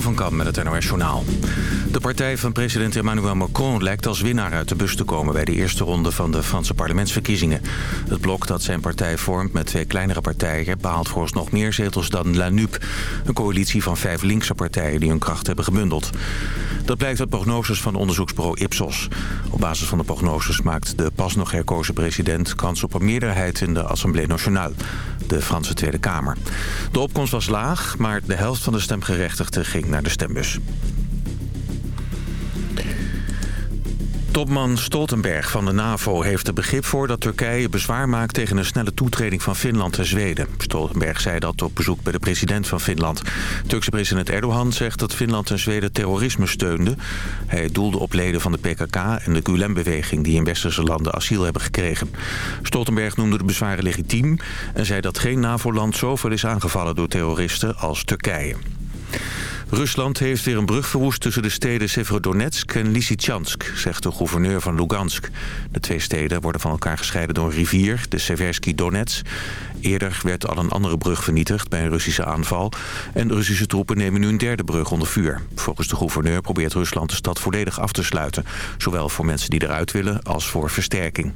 Van met het NOS Journaal. De partij van president Emmanuel Macron lijkt als winnaar uit de bus te komen... bij de eerste ronde van de Franse parlementsverkiezingen. Het blok dat zijn partij vormt met twee kleinere partijen... behaalt vooralsnog meer zetels dan La NUP. Een coalitie van vijf linkse partijen die hun kracht hebben gebundeld. Dat blijkt uit prognoses van onderzoeksbureau Ipsos. Op basis van de prognoses maakt de pas nog herkozen president... kans op een meerderheid in de Assemblée Nationale, de Franse Tweede Kamer. De opkomst was laag, maar de helft van de stemgerechtigden ging naar de stembus. Topman Stoltenberg van de NAVO heeft er begrip voor dat Turkije bezwaar maakt tegen een snelle toetreding van Finland en Zweden. Stoltenberg zei dat op bezoek bij de president van Finland. Turkse president Erdogan zegt dat Finland en Zweden terrorisme steunden. Hij doelde op leden van de PKK en de Gulen-beweging die in westerse landen asiel hebben gekregen. Stoltenberg noemde de bezwaren legitiem en zei dat geen NAVO-land zoveel is aangevallen door terroristen als Turkije. Rusland heeft weer een brug verwoest tussen de steden Severodonetsk en Lysychansk, zegt de gouverneur van Lugansk. De twee steden worden van elkaar gescheiden door een rivier, de Seversky Donets. Eerder werd al een andere brug vernietigd bij een Russische aanval. En de Russische troepen nemen nu een derde brug onder vuur. Volgens de gouverneur probeert Rusland de stad volledig af te sluiten. Zowel voor mensen die eruit willen als voor versterking.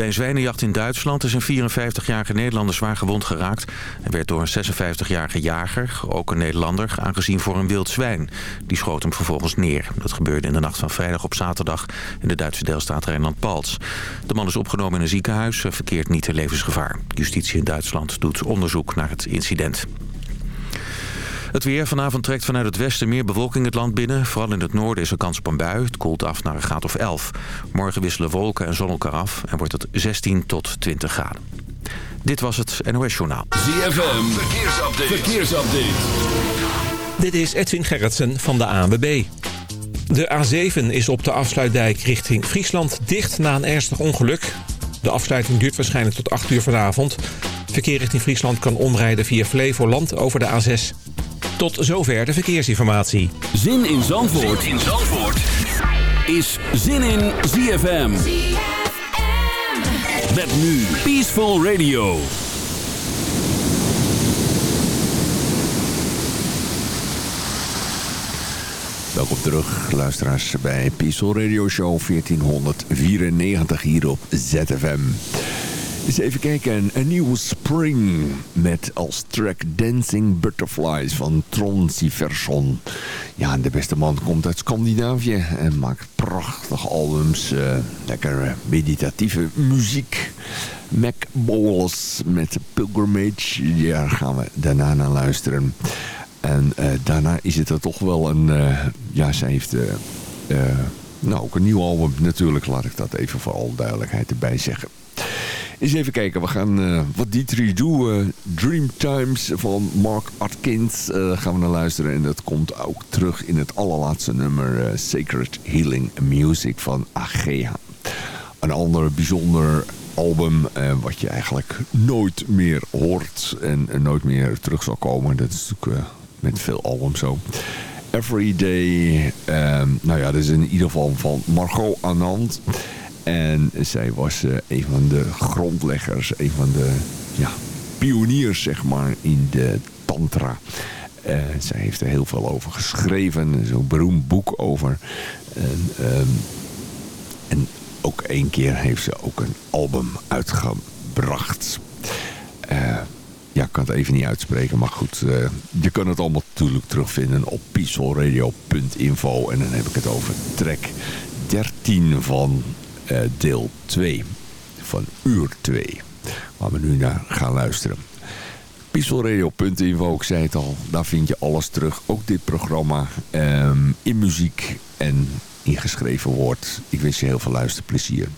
Bij een zwijnenjacht in Duitsland is een 54-jarige Nederlander zwaar gewond geraakt. Hij werd door een 56-jarige jager, ook een Nederlander, aangezien voor een wild zwijn. Die schoot hem vervolgens neer. Dat gebeurde in de nacht van vrijdag op zaterdag in de Duitse deelstaat Rijnland-Palts. De man is opgenomen in een ziekenhuis, verkeert niet in levensgevaar. Justitie in Duitsland doet onderzoek naar het incident. Het weer vanavond trekt vanuit het westen meer bewolking het land binnen. Vooral in het noorden is er kans op een bui. Het koelt af naar een graad of 11. Morgen wisselen wolken en zon elkaar af en wordt het 16 tot 20 graden. Dit was het NOS Journaal. ZFM, verkeersupdate. verkeersupdate. Dit is Edwin Gerritsen van de ANWB. De A7 is op de afsluitdijk richting Friesland dicht na een ernstig ongeluk. De afsluiting duurt waarschijnlijk tot 8 uur vanavond. Verkeer richting Friesland kan omrijden via Flevoland over de A6. Tot zover de verkeersinformatie. Zin in Zandvoort, zin in Zandvoort. is Zin in ZFM. ZFM. Met nu Peaceful Radio. Welkom terug, luisteraars, bij Peaceful Radio Show 1494 hier op ZFM. Eens even kijken, een nieuwe Spring met als track Dancing Butterflies van Tron Siverson. Ja, de beste man komt uit Scandinavië en maakt prachtige albums, uh, lekker meditatieve muziek. Mac Bowles met Pilgrimage, daar gaan we daarna naar luisteren. En uh, daarna is het er toch wel een, ja, ze heeft... nou, ook een nieuw album natuurlijk, laat ik dat even voor al duidelijkheid erbij zeggen. Eens even kijken, we gaan uh, wat Dietri doen. Uh, Dreamtimes van Mark Atkins uh, gaan we naar luisteren. En dat komt ook terug in het allerlaatste nummer Sacred Healing Music van Agea. Een ander bijzonder album wat je eigenlijk nooit meer hoort en nooit meer terug zal komen. Dat is natuurlijk met veel albums zo. Everyday, nou ja, dat is in ieder geval van Margot Anand. En zij was uh, een van de grondleggers, een van de ja, pioniers zeg maar in de tantra. Uh, zij heeft er heel veel over geschreven, zo'n beroemd boek over. En, um, en ook één keer heeft ze ook een album uitgebracht. Uh, ja, ik kan het even niet uitspreken, maar goed. Uh, je kan het allemaal natuurlijk terugvinden op peacefulradio.info. En dan heb ik het over track 13 van deel 2 van uur 2. Waar we nu naar gaan luisteren. Peacefulradio.info, ik zei het al, daar vind je alles terug. Ook dit programma um, in muziek en in geschreven woord. Ik wens je heel veel luisterplezier.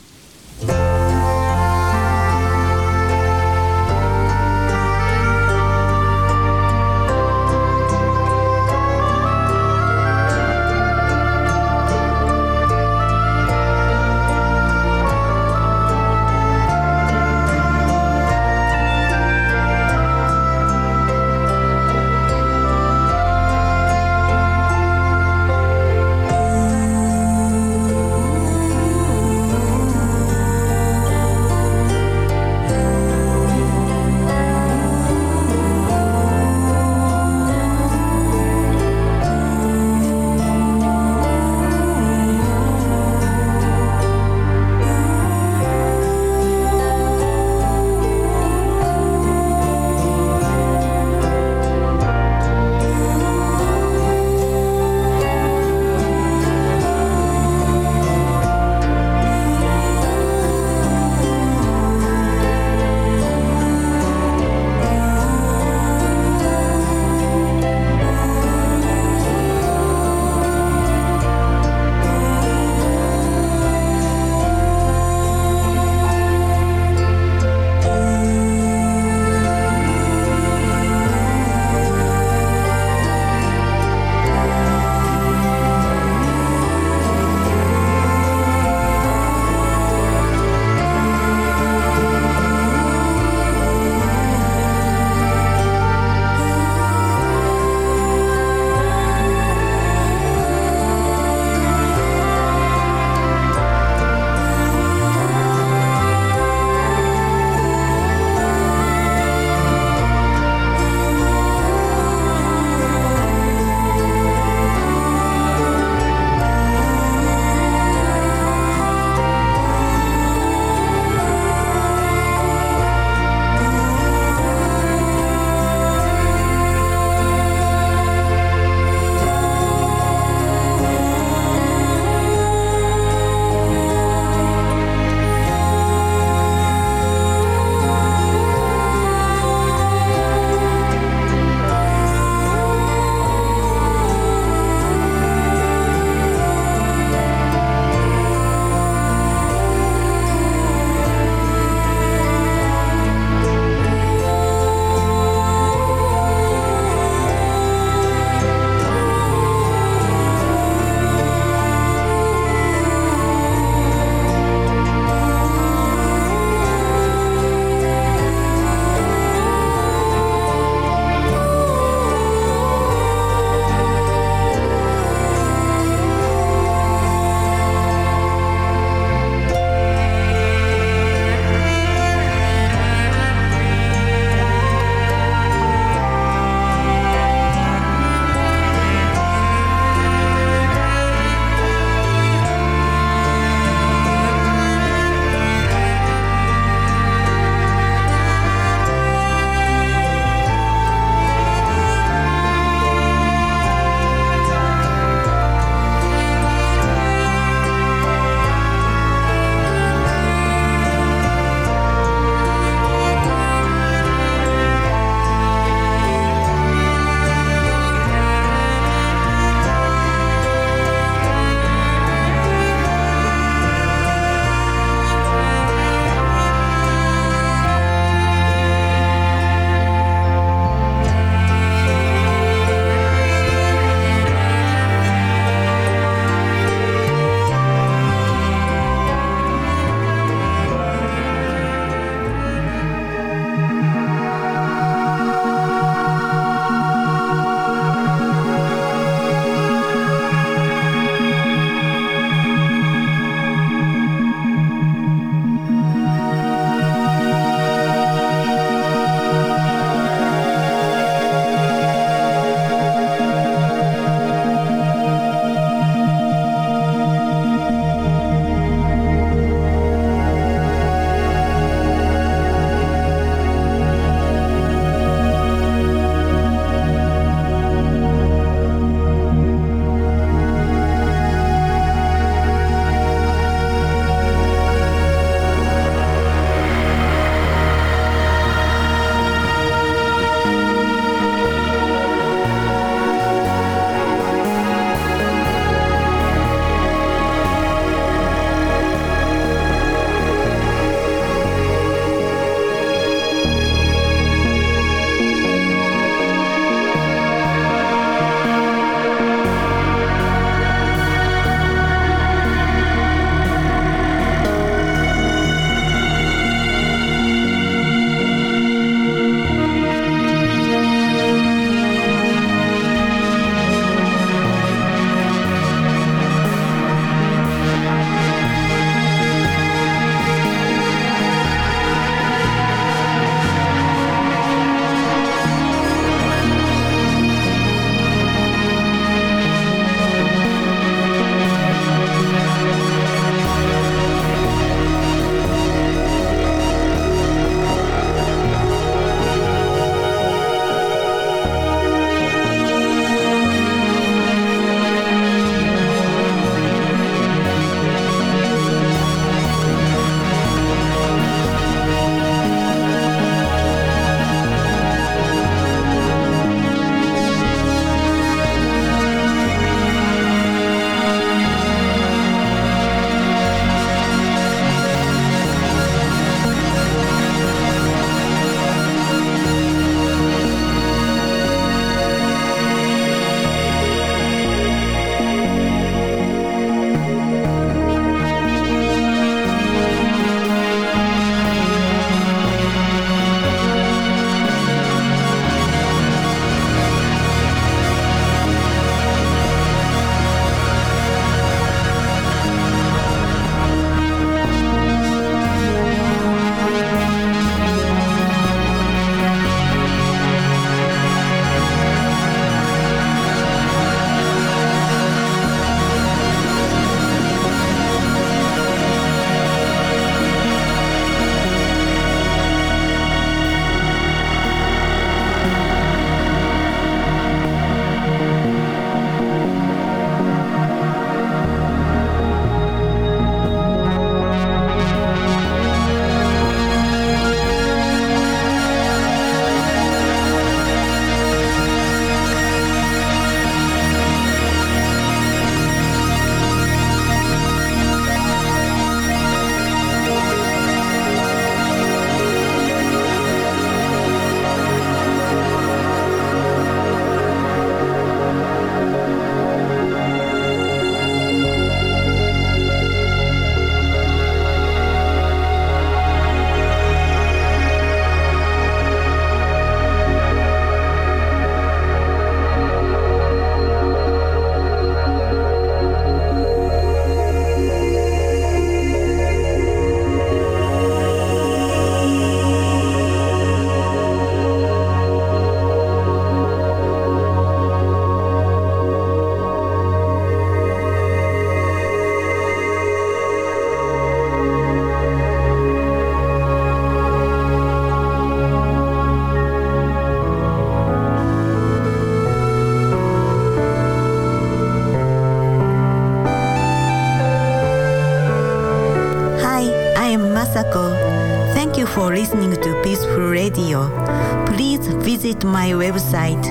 Website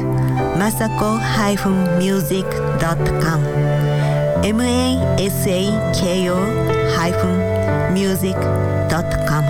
masako-music.com m-a-s-a-k-o-music.com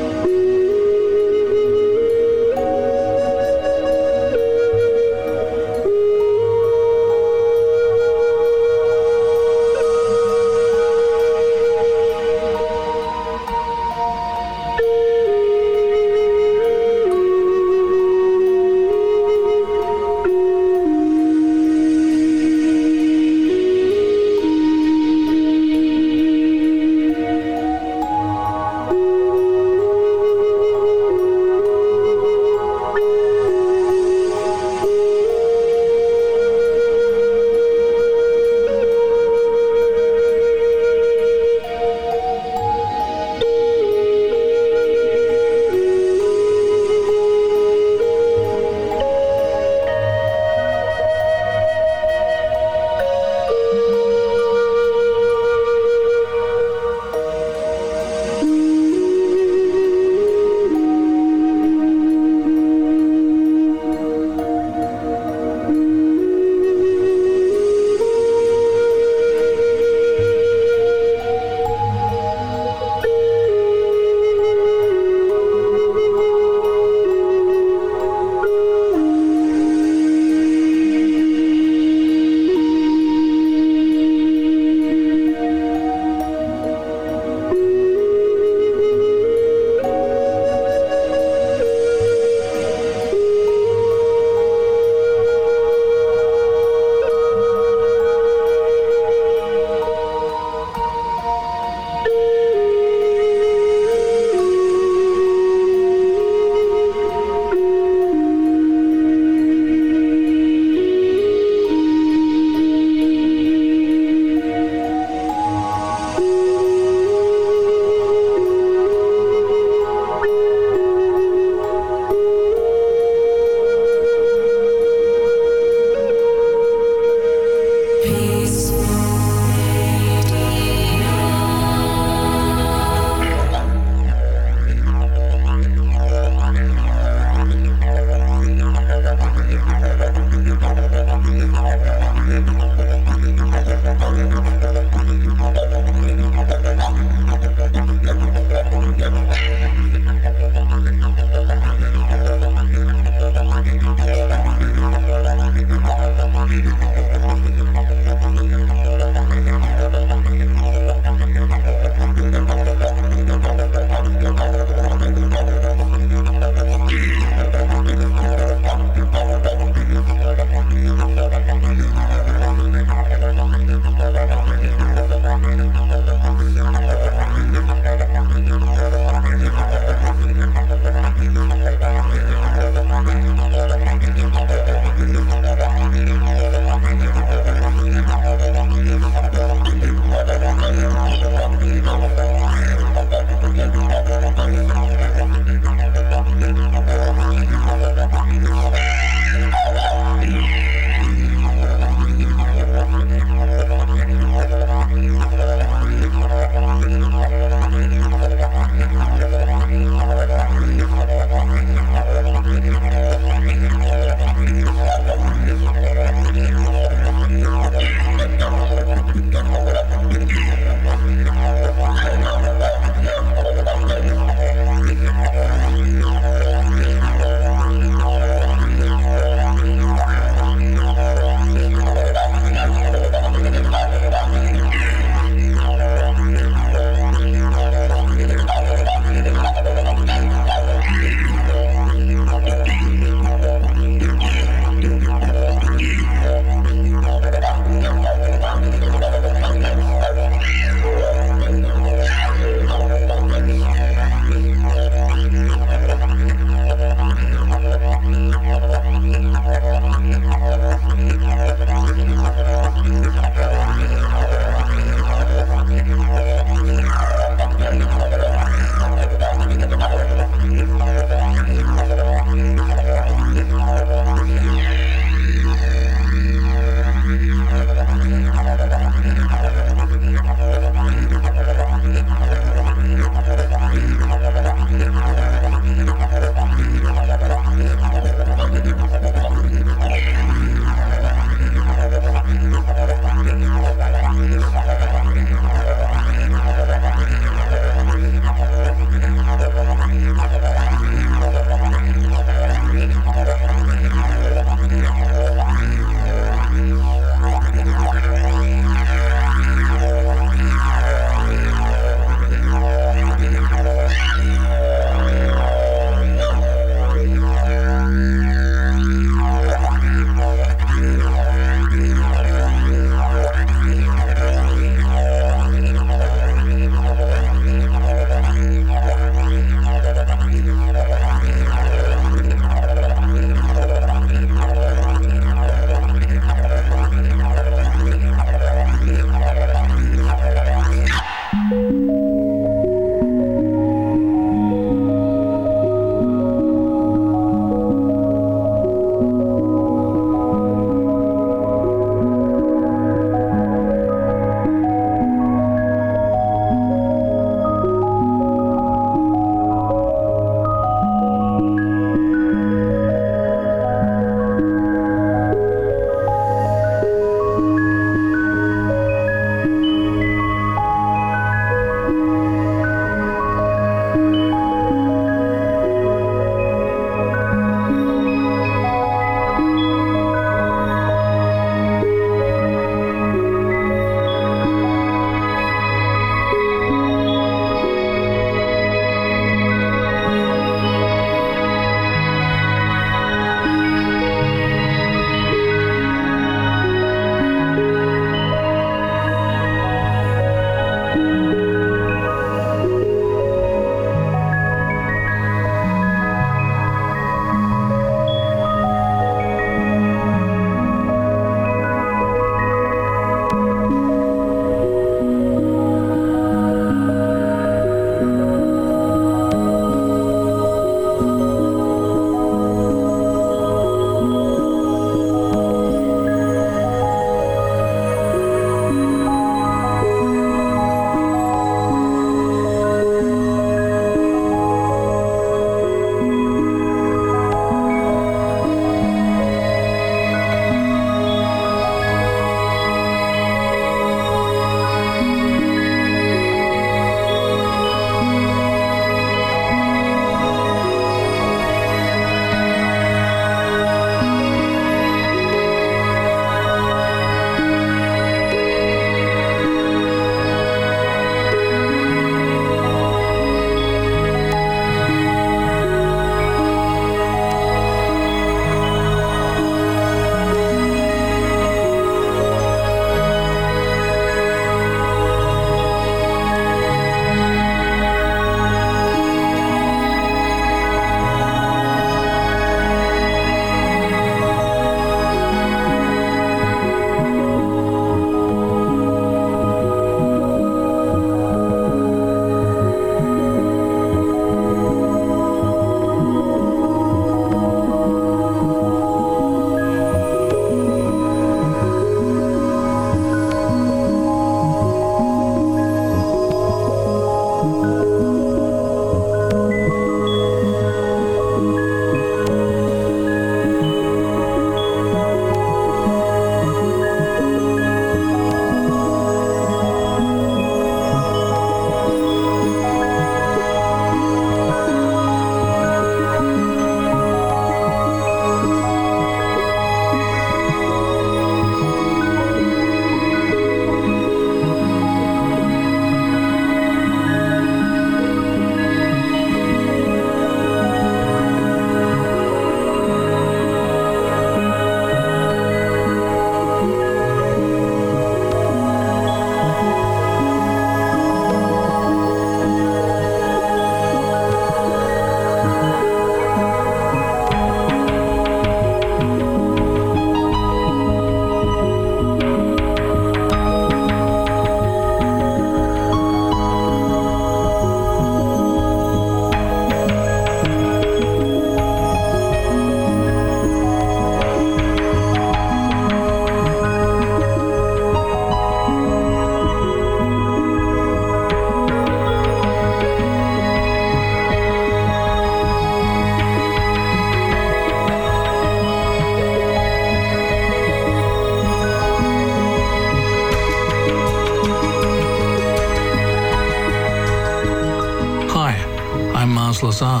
Mars Lazar.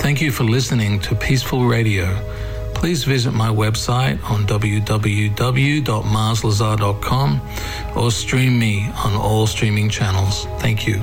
Thank you for listening to Peaceful Radio. Please visit my website on www.marslazar.com or stream me on all streaming channels. Thank you.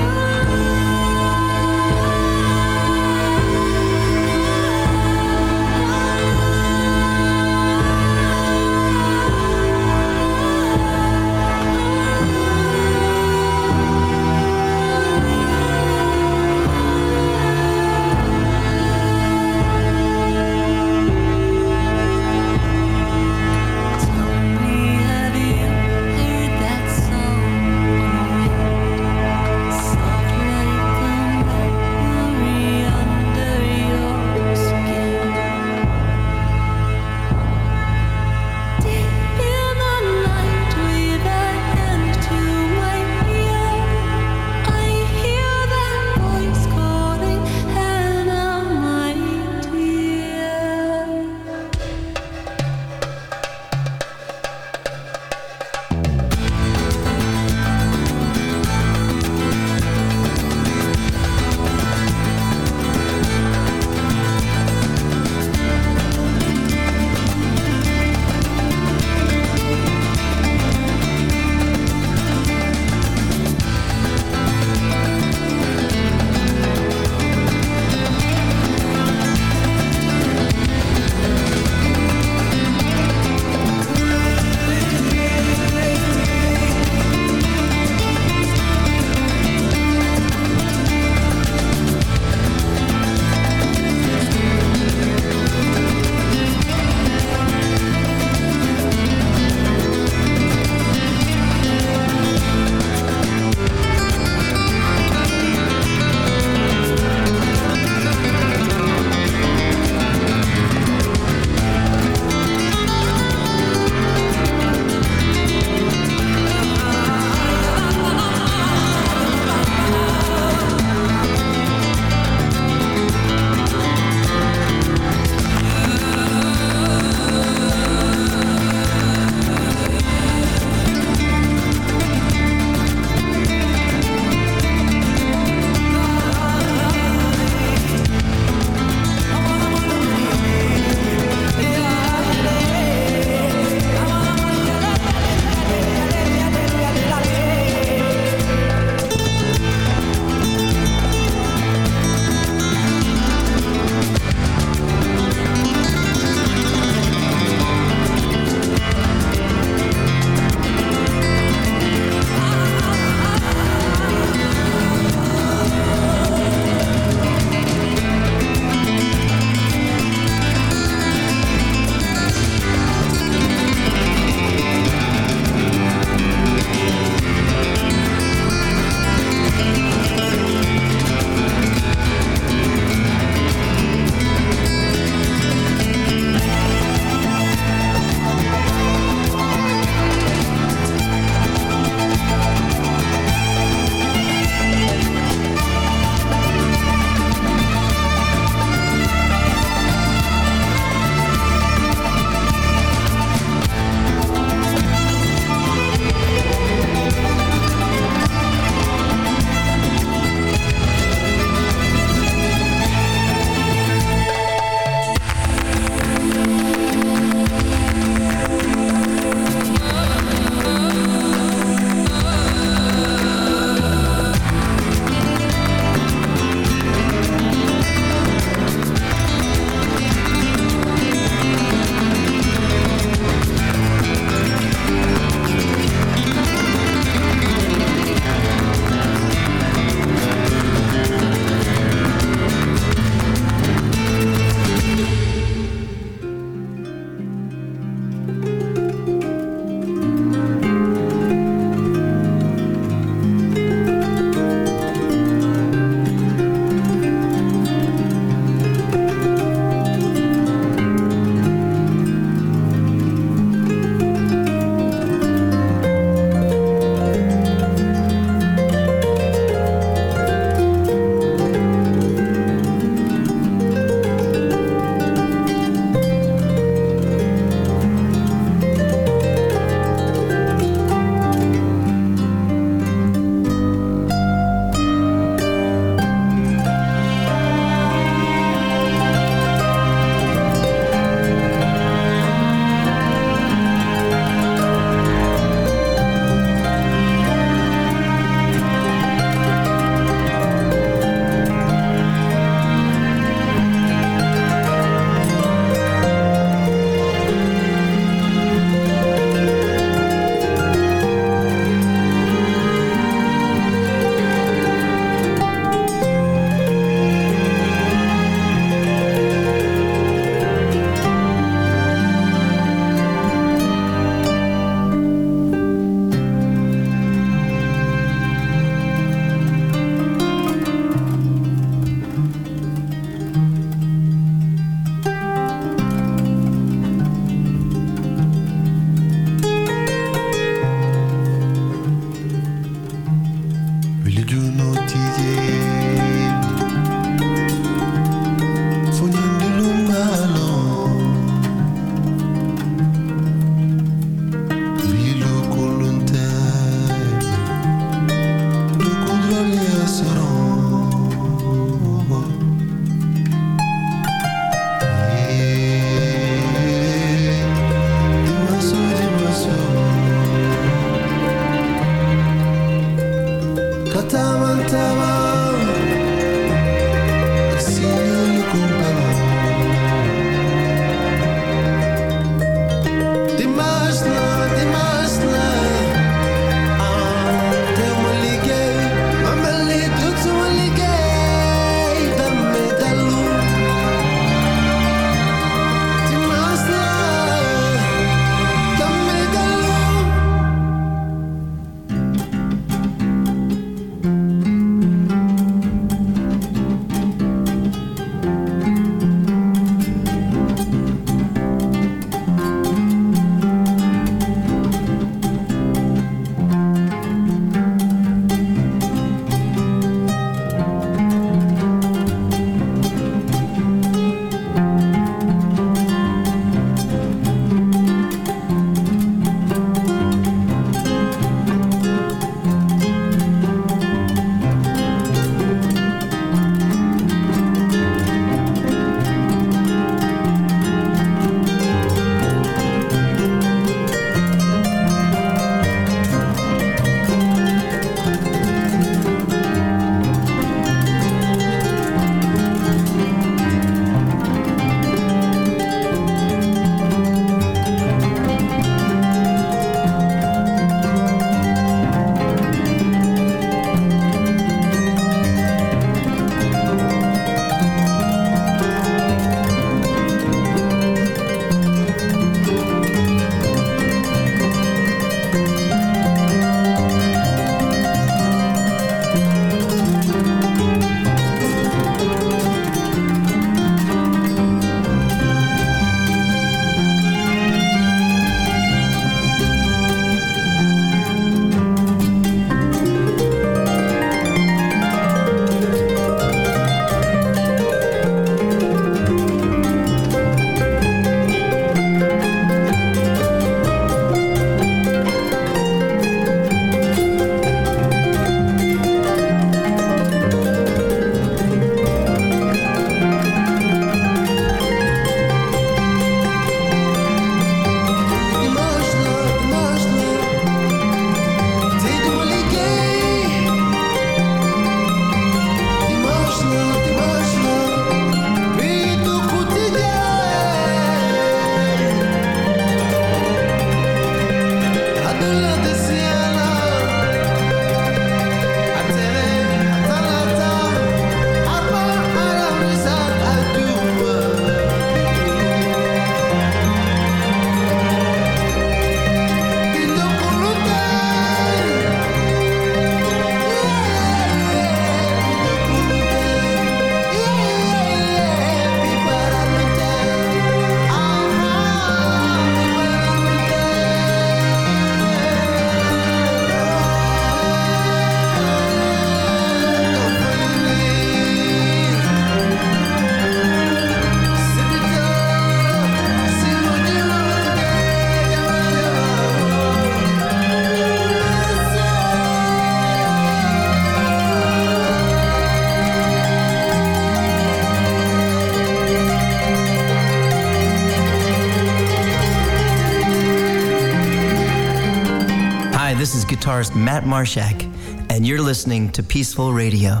Marshak, and you're listening to Peaceful Radio.